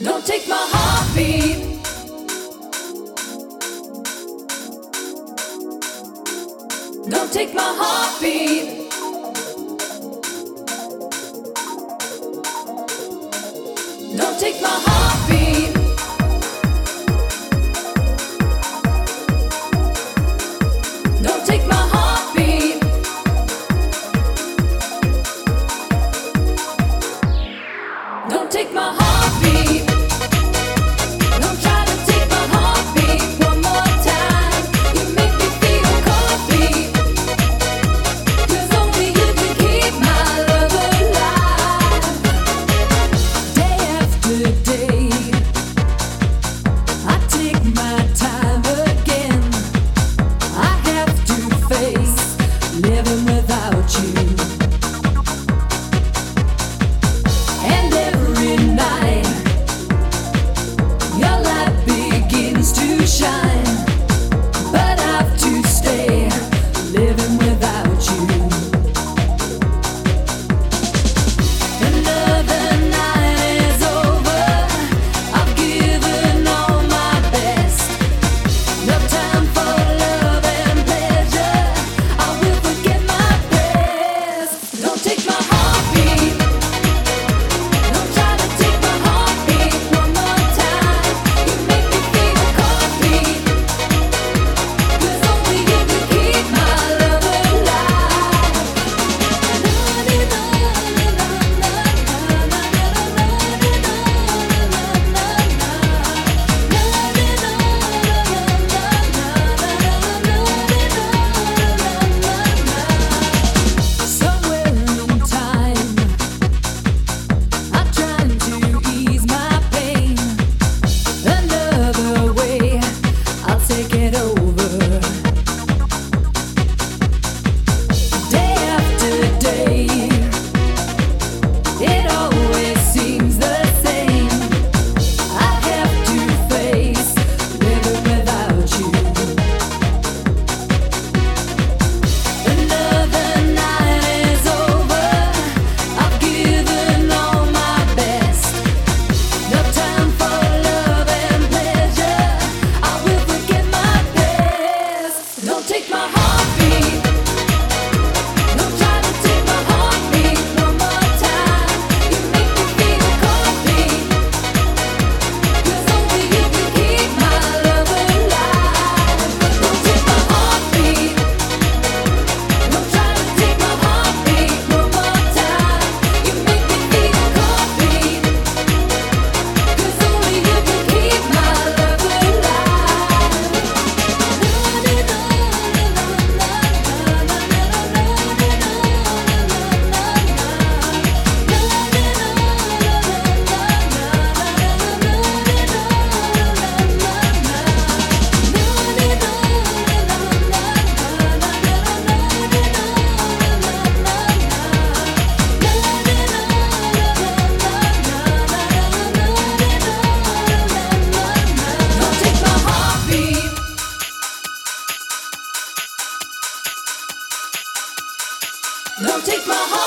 Don't take my heartbeat. Don't take my heartbeat. Don't take my heart.